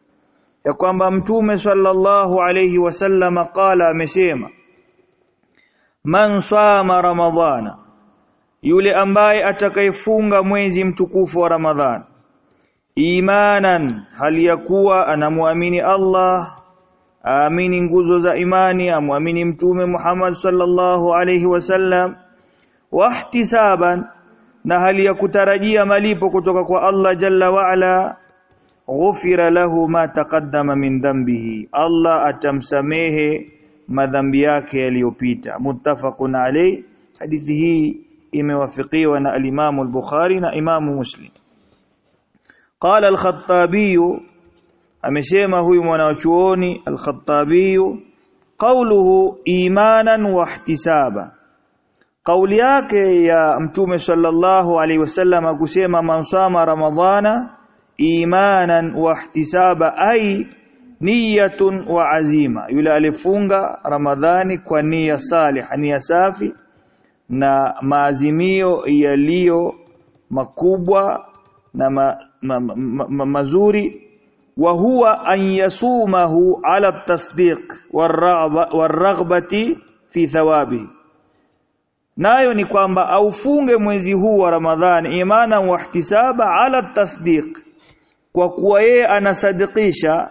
ya kwamba mtume sallallahu alayhi wasallam qala amesema man sama ramadhana yule ambaye atakayefunga mwezi mtukufu wa ramadhan imanan hali ya kuwa anamwamini Allah aamini nguzo za imani amwamini mtume Muhammad sallallahu alayhi wasallam wahtisaban na hali ya kutarajia malipo kutoka kwa Allah jalla waala ghufira lahu ma taqaddama min dhanbihi. Allah atamsamehe madhambi yake yaliyopita. Muttafaqun alayh. Hadithi hii imewafikiwa na al-Imam al-Bukhari na Imam Muslim. Qala al-Khattabi amesema huyu mwanachuoni al-Khattabi qawluhu imanan wa ihtisaba kauli yake ya mtume sallallahu alaihi wasallam kusema mansama ramadhana imanan wa ihtisaba ai niyatun wa azima. Yule alifunga ramadhani kwa nia salih nia safi na maazimio yaliyo makubwa na ma, ma, ma, ma, mazuri. Wa huwa an yasumahu ala tasdiq warraghbati fi thawabihi nayo ni kwamba aufunge mwezi huu wa Ramadhani imana wa ihtisaba ala tasdiq kwa kuwa yeye anasadikisha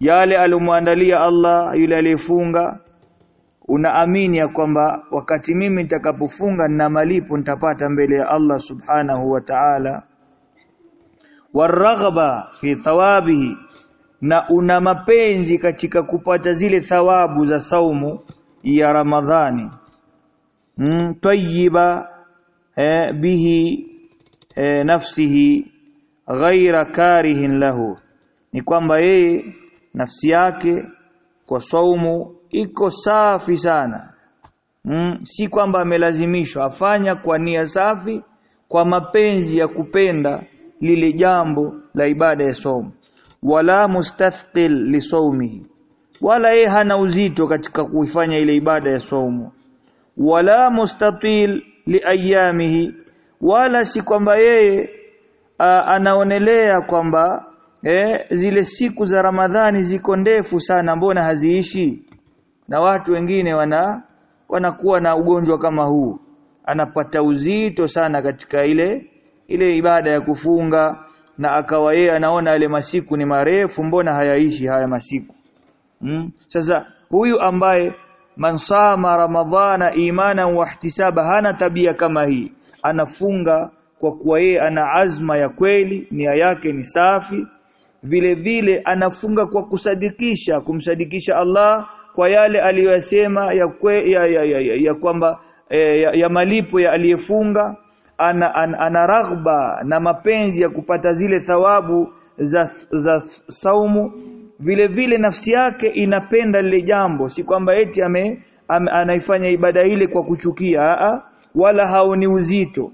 yale alomwandalia Allah yule aliyefunga. Unaamini ya kwamba wakati mimi nitakapofunga na malipo nitapata mbele ya Allah subhanahu wa ta'ala. Waraghaba fi thawabihi na una mapenzi katika kupata zile thawabu za saumu ya Ramadhani eh, bihi nafsihi ghaira karihin lahu ni kwamba yeye nafsi yake kwa saumu iko safi sana. Mm, si kwamba amelazimishwa. Afanya kwa nia safi kwa mapenzi ya kupenda lile jambo la ibada ya saumu. Wala mustathqil lisaumihi wala yeye hana uzito katika kuifanya ile ibada ya saumu wala mustatil liayamihi wala si kwamba yeye anaonelea kwamba eh, zile siku za Ramadhani ziko ndefu sana mbona haziishi? Na watu wengine wana wanakuwa na ugonjwa kama huu. Anapata uzito sana katika ile ile ibada ya kufunga na akawa yeye anaona yale masiku ni marefu mbona hayaishi haya masiku? Hmm? sasa huyu ambaye man sama ramadhana imana wa ihtisaba hana tabia kama hii. Anafunga kwa kuwa yeye ana azma ya kweli nia yake ni safi. Vile vile anafunga kwa kusadikisha kumsadikisha Allah kwa yale aliyosema ya, kwe, ya, ya, ya, ya, ya kwamba ya, ya malipo ya aliyefunga. Ana, ana, ana raghba na mapenzi ya kupata zile thawabu za, za saumu vile vile nafsi yake inapenda lile jambo. Si kwamba eti ame, ame anaifanya ibada ile kwa kuchukia aa, wala haoni uzito.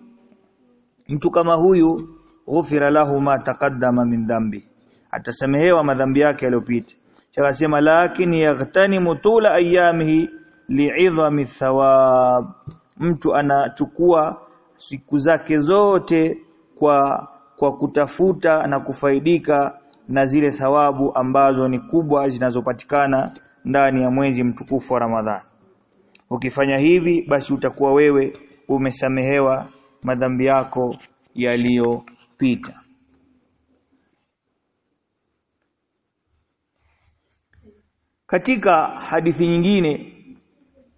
Mtu kama huyu ghufira lahu ma taqaddama min dhambi atasamehewa madhambi yake yaliyopita. Akasema lakini yaghtanimu tula ayamihi li'idhami thawab. Mtu anachukua siku zake zote kwa kwa kutafuta na kufaidika na zile thawabu ambazo ni kubwa zinazopatikana ndani ya mwezi mtukufu wa Ramadhani ukifanya hivi basi utakuwa wewe umesamehewa madhambi yako yaliyopita. Katika hadithi nyingine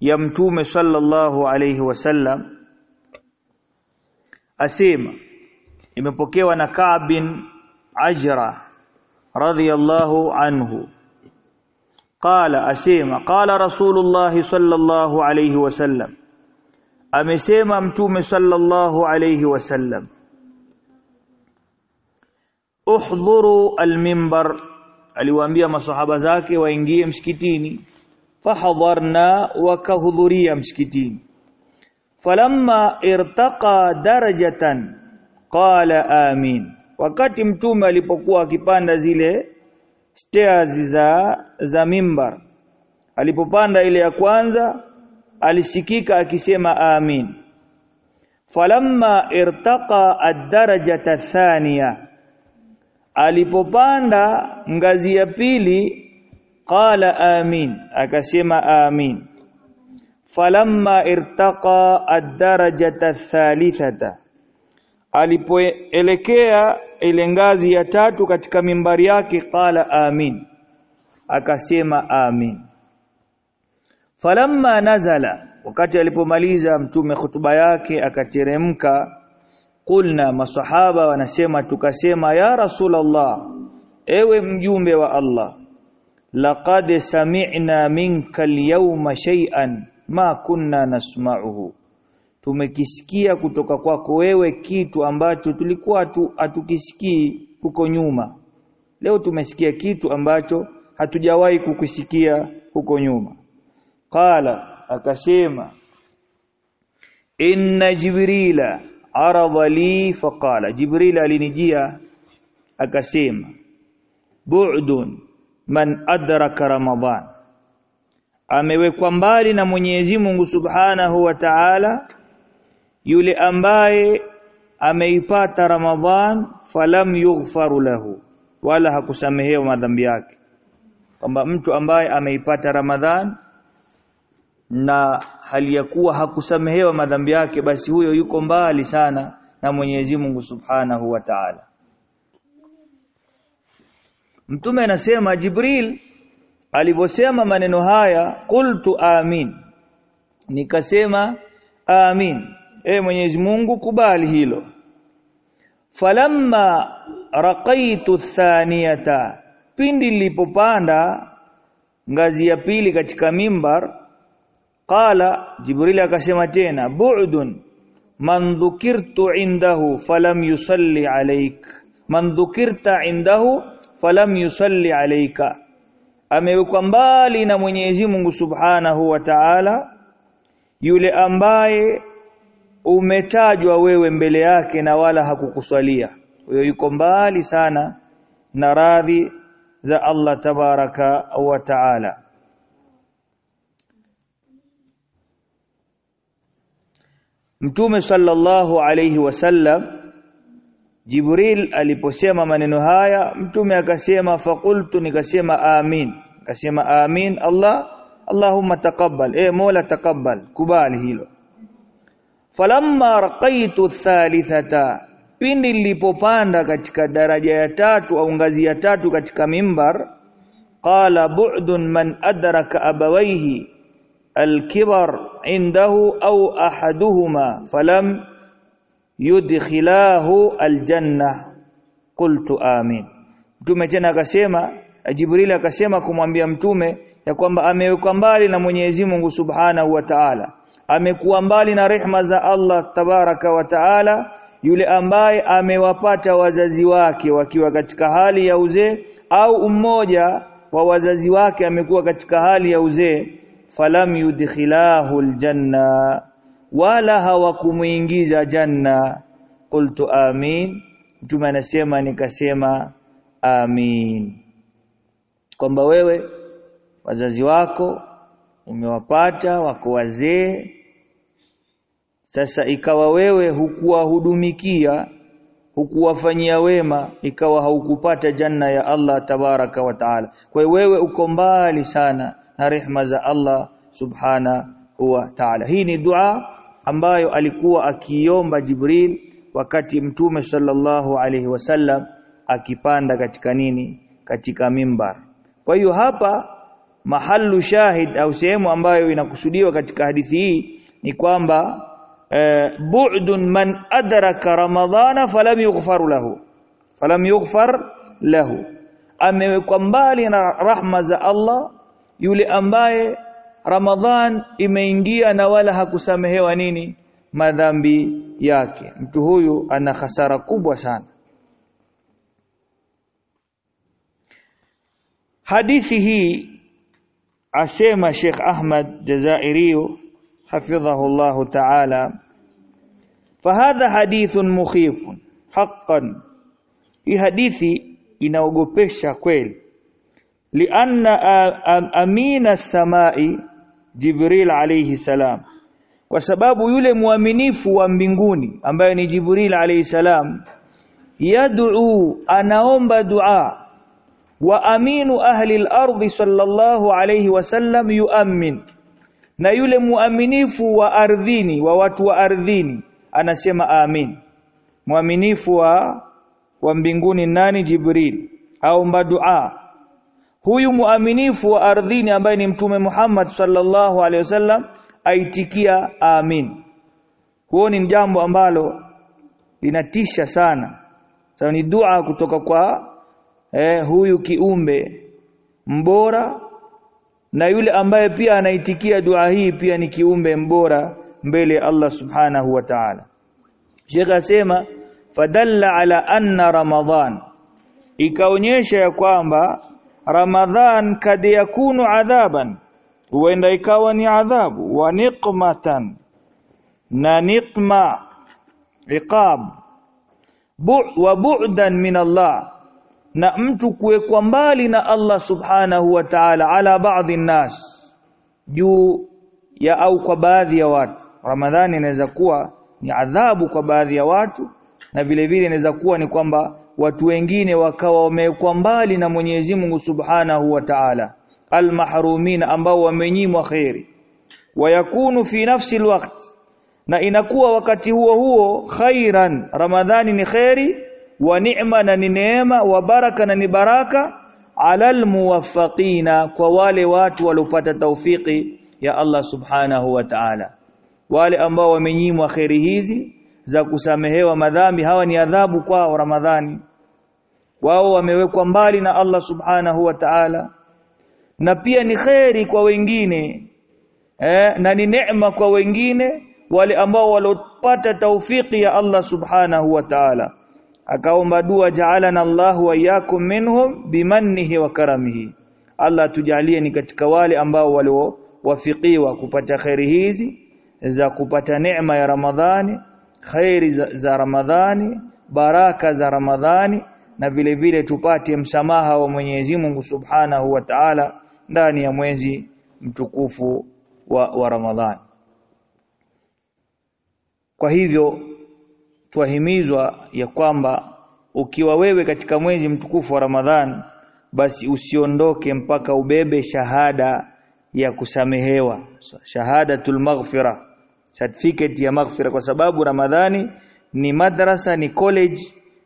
ya mtume sallallahu alayhi wasallam asema imepokewa na Ka'b bin Ajra radhiyallahu anhu qala asema qala rasulullah sallallahu alayhi wasallam amesema mtume sallallahu alayhi wasallam uhdhuru almimbar aliwaambia masahaba zake waingie msikitini fahadharna wakahudhuria msikitini falamma irtaqa darajatan qala amin wakati mtume alipokuwa akipanda zile stairs za za mimbar alipopanda ile ya kwanza alisikika akisema amin. Falamma irtaqa ad-darajata thaniya alipopanda ngazi ya pili qala amin akasema amin. Falamma irtaqa ad-darajata thalithata alipoelekea ile ngazi ya tatu katika mimbari yake qala amin. Akasema amin. Falamma nazala wakati alipomaliza mtume hutuba yake akateremka kulna masahaba wanasema tukasema ya rasulullah ewe mjumbe wa Allah laqad sami'na minka al-yawma shay'an ma kunna nasma'uhu tumekisikia kutoka kwako wewe kitu ambacho tulikuwa hatukisikii huko nyuma. Leo tumesikia kitu ambacho hatujawahi kukisikia huko nyuma. Qala akasema inna jibrila aradha li faqala. Jibril alinijia akasema bu'dun man adraka ramadan amewekwa mbali na Mwenyezi Mungu Subhanahu wa Ta'ala yule ambaye ameipata Ramadhan falam yughfaru lahu wala hakusamehewa madhambi yake. Kwamba mtu ambaye ameipata Ramadhan na hali ya kuwa hakusamehewa madhambi yake basi huyo yuko mbali sana na Mwenyezi Mungu Subhanahu wa Ta'ala. Mtume anasema Jibril aliposema maneno haya qultu amin. Nikasema amin e Mwenyezi Mungu kubali hilo. Falamma raqaitu thaniyata pindi nilipopanda ngazi ya pili katika mimbar qala jibril akasema tena bu'dun man dhukirtu indahu falam yusalli alayk. Man dhukirta indahu falam yusalli alayka. Amewekwa mbali na Mwenyezi Mungu Subhanahu wa Ta'ala yule ambaye umetajwa wewe mbele yake na wala hakukuswalia huyo yuko mbali sana na radhi za Allah tabaraka wa Ta'ala. Mtume sallallahu alayhi wasallam Jibril aliposema maneno haya mtume akasema faqultu nikasema amin. Akasema amin Allah Allahumma taqabbal. Eh Mola taqabbal kubali hilo falamma raqaitu thalithata pindi nilipopanda katika daraja ya tatu au ngazi ya tatu katika mimbar qala bu'dun man adraka abawayhi الكبر عنده أو أحدهما فلم يدخلاه الجنة قلت آمين mtume tena akasema Jibril akasema kumwambia mtume ya kwamba amewekwa mbali na Mwenyezi Mungu Subhanahu wa Ta'ala amekuwa mbali na rehma za Allah tabaraka wa taala yule ambaye amewapata wazazi wake wakiwa katika hali ya uzee au mmoja wa wazazi wake amekuwa katika hali ya uzee falam yudkhilahu aljanna wala hawakumuingiza janna. Qultu amin mtume anasema nikasema amin. Kwamba wewe wazazi wako umewapata wako wazee sasa ikawa wewe hukuwahudumikia hukuwafanyia wema ikawa haukupata janna ya Allah tabaraka wa taala. Kwa hiyo wewe uko mbali sana na rehma za Allah subhana wa taala. Hii ni dua ambayo alikuwa akiomba Jibril wakati mtume sallallahu alaihi wasallam akipanda katika nini? Katika mimbar. Kwa hiyo hapa mahallu shahid au sehemu ambayo inakusudiwa katika hadithi hii ni kwamba bu'dun man adraka ramadhana falam yughfar lahu. Falam yughfar lahu. Amewekwa mbali na rahma za Allah yule ambaye Ramadhan imeingia na wala hakusamehewa nini? Madhambi yake. Mtu huyu ana hasara kubwa sana. Hadithi hii asema Sheikh Ahmad Jazairiyo حفظه الله تعالى فهذا حديث مخيف حقا hii hadithi inaogopesha kweli lianna amina samai jibril alayhi salam kwa sababu yule muaminifu wa mbinguni ambaye ni jibril alayhi salam yad'u anaomba dua wa aminu ahli al-ardi sallallahu alayhi wasallam yuammin na yule muaminifu wa ardhini wa watu wa ardhini anasema amin. Muaminifu wa wa mbinguni nani? Jibril. Au mbadua huyu muaminifu wa ardhini ambaye ni mtume Muhammad sallallahu alaihi wasallam aitikia amin. Huo ni jambo ambalo linatisha sana. Sasa ni dua kutoka kwa eh, huyu kiumbe mbora na yule ambaye pia anaitikia dua hii pia ni kiumbe mbora mbele ya Allah subhanahu wa ta'ala. Sheikh asema fadalla ala anna ramadhan ikaonyesha ya kwamba ramadhan kad yakunu adhaban huenda ikawa ni adhabu wa niqmatan na niqma iqab bu wa bu'dan min Allah na mtu kuwekwa mbali na Allah subhanahu wa ta'ala ala baadhi nnas juu ya au kwa baadhi ya watu. Ramadhani inaweza kuwa ni adhabu kwa baadhi ya watu na vile vile inaweza kuwa ni kwamba watu wengine wakawa wamewekwa mbali na Mwenyezi Mungu Subhanahu wa Ta'ala. Almahrumin ambao wamenyimwa khairi wayakunu fi nafsi alwaqt. Na inakuwa wakati huo huo khairan. Ramadhani ni khairi wa ni'ma na ni neema wa baraka na ni baraka alal muwaffaqina kwa wale watu waliopata taufiki ya Allah subhanahu wa ta'ala. Wale ambao wamenyimwa khairi hizi za kusamehewa madhambi hawa ni adhabu kwao Ramadhani. Wao wamewekwa mbali na Allah subhanahu wa ta'ala. Na pia ni khairi kwa wengine eh, na ni neema kwa wengine wale ambao walopata taufiki ya Allah subhanahu wa ta'ala akaomba dua ja'alana Allahu wa iyyakum minhum bimannihi wa karamihi. Allah tujalie ni katika wale ambao waliowafikiwa kupata khairi hizi za kupata neema ya Ramadhani khairi za, za Ramadhani baraka za Ramadhani na vile vile tupate msamaha wa Mwenyezi Mungu Subhanahu wa Ta'ala ndani ya mwezi mtukufu wa, wa Ramadhani. Kwa hivyo twahimizwa ya kwamba ukiwa wewe katika mwezi mtukufu wa Ramadhan basi usiondoke mpaka ubebe shahada ya kusamehewa. Shahadatul maghfira certificate ya maghfira. Kwa sababu Ramadhani ni madrasa ni college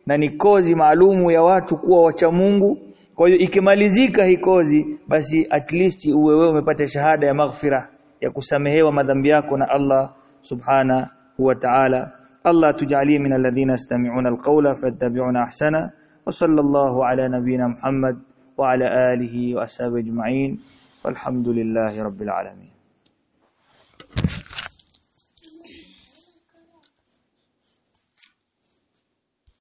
na ni kozi maalumu ya watu kuwa wacha Mungu. Kwa hiyo ikimalizika hii kozi basi at least uwe wewe umepata shahada ya maghfira ya kusamehewa madhambi yako na Allah subhana wa ta'ala الله تجعلي من الذين يستمعون القول فاتبعون أحسنه وصلى الله على نبينا محمد وعلى آله وأصحابه أجمعين والحمد لله رب العالمين.